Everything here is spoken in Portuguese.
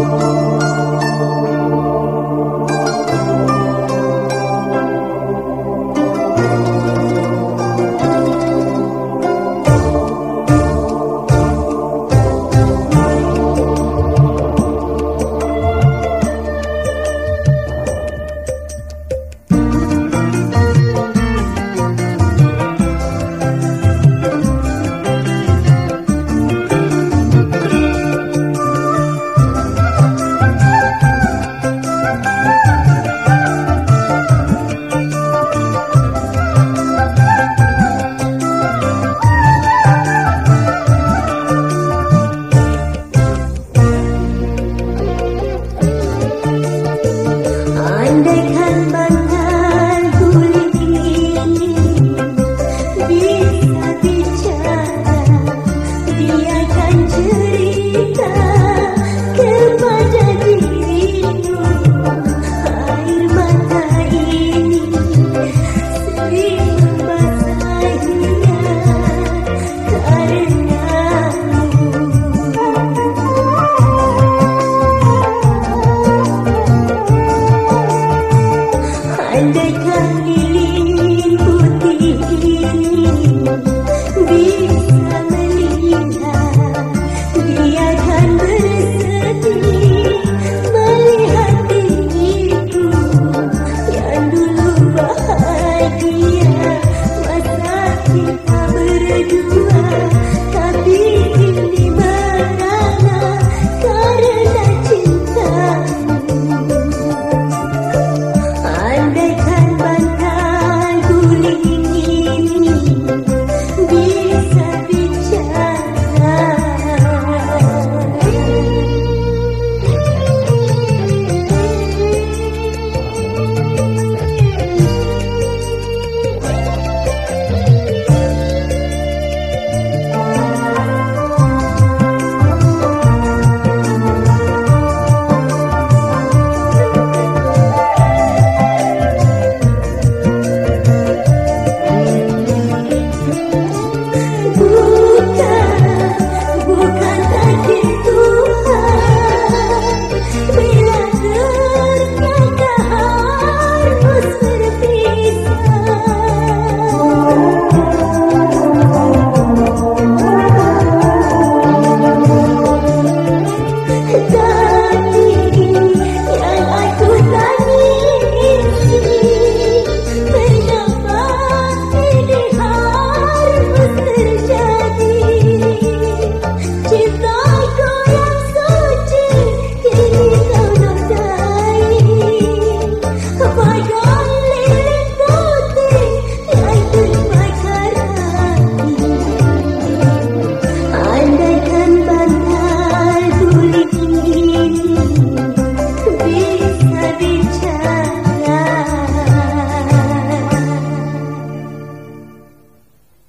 Música